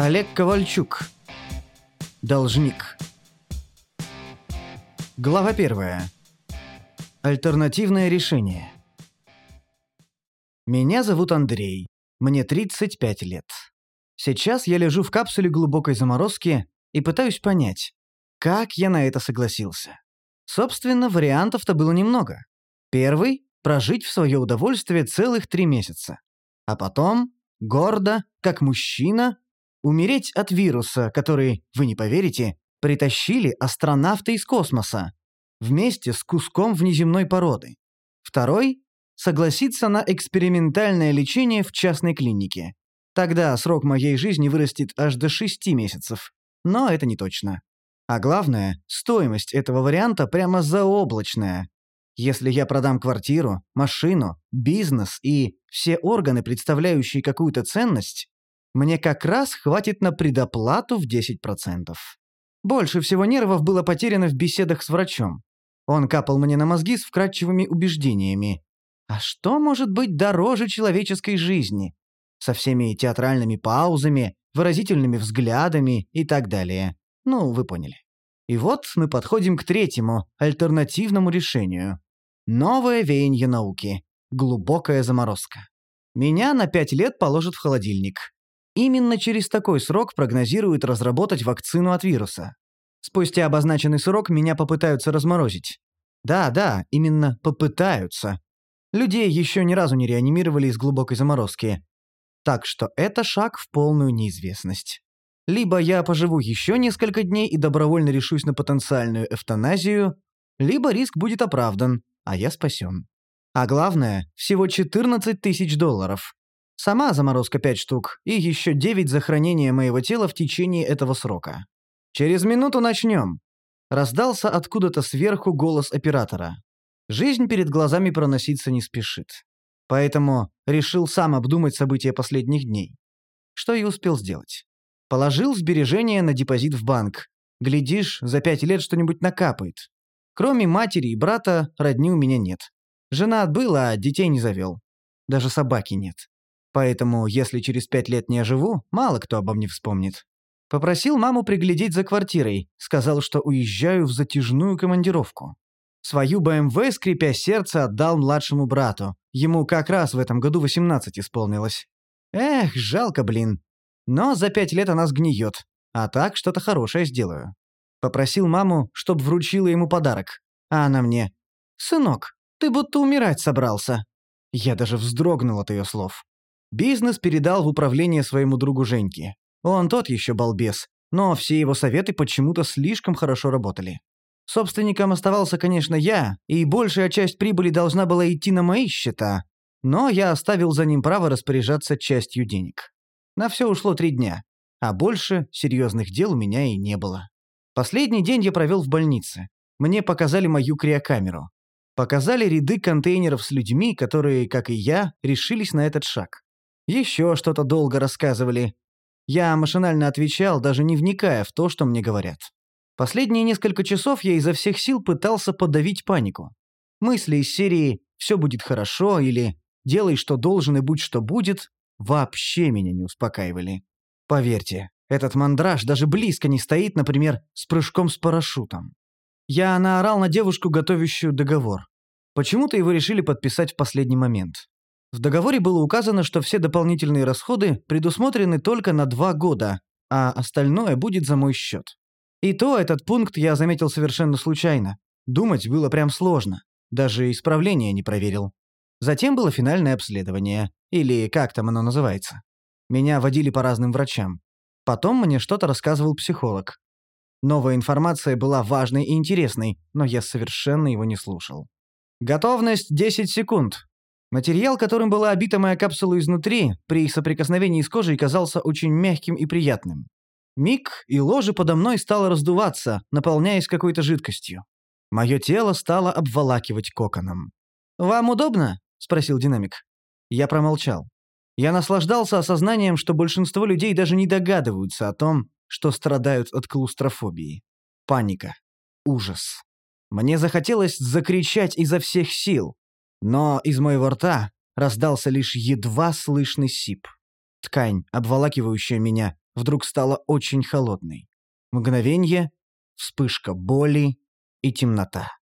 Олег Ковальчук. Должник. Глава первая. Альтернативное решение. Меня зовут Андрей. Мне 35 лет. Сейчас я лежу в капсуле глубокой заморозки и пытаюсь понять, как я на это согласился. Собственно, вариантов-то было немного. Первый – прожить в свое удовольствие целых три месяца. А потом, гордо, как мужчина, умереть от вируса, который, вы не поверите, притащили астронавты из космоса вместе с куском внеземной породы. Второй – согласиться на экспериментальное лечение в частной клинике. Тогда срок моей жизни вырастет аж до 6 месяцев. Но это не точно. А главное, стоимость этого варианта прямо заоблачная. Если я продам квартиру, машину, бизнес и все органы, представляющие какую-то ценность, мне как раз хватит на предоплату в 10%. Больше всего нервов было потеряно в беседах с врачом. Он капал мне на мозги с вкрадчивыми убеждениями. А что может быть дороже человеческой жизни? Со всеми театральными паузами, выразительными взглядами и так далее. Ну, вы поняли. И вот мы подходим к третьему, альтернативному решению. Новое веяние науки. Глубокая заморозка. Меня на пять лет положат в холодильник. Именно через такой срок прогнозируют разработать вакцину от вируса. Спустя обозначенный срок меня попытаются разморозить. Да, да, именно попытаются. Людей еще ни разу не реанимировали из глубокой заморозки. Так что это шаг в полную неизвестность. Либо я поживу еще несколько дней и добровольно решусь на потенциальную эвтаназию, либо риск будет оправдан, а я спасен. А главное, всего 14 тысяч долларов. Сама заморозка 5 штук и еще 9 за хранение моего тела в течение этого срока. «Через минуту начнем», — раздался откуда-то сверху голос оператора. Жизнь перед глазами проноситься не спешит. Поэтому решил сам обдумать события последних дней. Что и успел сделать. Положил сбережения на депозит в банк. Глядишь, за пять лет что-нибудь накапает. Кроме матери и брата, родни у меня нет. Жена отбыла, а детей не завел. Даже собаки нет. Поэтому, если через пять лет не оживу, мало кто обо мне вспомнит. Попросил маму приглядеть за квартирой, сказал, что уезжаю в затяжную командировку. Свою БМВ, скрипя сердце, отдал младшему брату. Ему как раз в этом году 18 исполнилось. Эх, жалко, блин. Но за пять лет она сгниет. А так что-то хорошее сделаю. Попросил маму, чтоб вручила ему подарок. А она мне. «Сынок, ты будто умирать собрался». Я даже вздрогнул от ее слов. Бизнес передал в управление своему другу Женьке. Он тот еще балбес, но все его советы почему-то слишком хорошо работали. Собственником оставался, конечно, я, и большая часть прибыли должна была идти на мои счета, но я оставил за ним право распоряжаться частью денег. На все ушло три дня, а больше серьезных дел у меня и не было. Последний день я провел в больнице. Мне показали мою криокамеру. Показали ряды контейнеров с людьми, которые, как и я, решились на этот шаг. Еще что-то долго рассказывали. Я машинально отвечал, даже не вникая в то, что мне говорят. Последние несколько часов я изо всех сил пытался подавить панику. Мысли из серии «все будет хорошо» или «делай, что должен и будь, что будет» вообще меня не успокаивали. Поверьте, этот мандраж даже близко не стоит, например, с прыжком с парашютом. Я наорал на девушку, готовящую договор. Почему-то его решили подписать в последний момент. В договоре было указано, что все дополнительные расходы предусмотрены только на два года, а остальное будет за мой счет. И то этот пункт я заметил совершенно случайно. Думать было прям сложно. Даже исправление не проверил. Затем было финальное обследование, или как там оно называется. Меня водили по разным врачам. Потом мне что-то рассказывал психолог. Новая информация была важной и интересной, но я совершенно его не слушал. Готовность 10 секунд. Материал, которым была обита моя капсула изнутри, при соприкосновении с кожей казался очень мягким и приятным. Миг, и ложе подо мной стало раздуваться, наполняясь какой-то жидкостью. Мое тело стало обволакивать коконом. «Вам удобно?» — спросил динамик. Я промолчал. Я наслаждался осознанием, что большинство людей даже не догадываются о том, что страдают от клаустрофобии. Паника. Ужас. Мне захотелось закричать изо всех сил, но из моего рта раздался лишь едва слышный сип. Ткань, обволакивающая меня, вдруг стала очень холодной. Мгновенье, вспышка боли и темнота.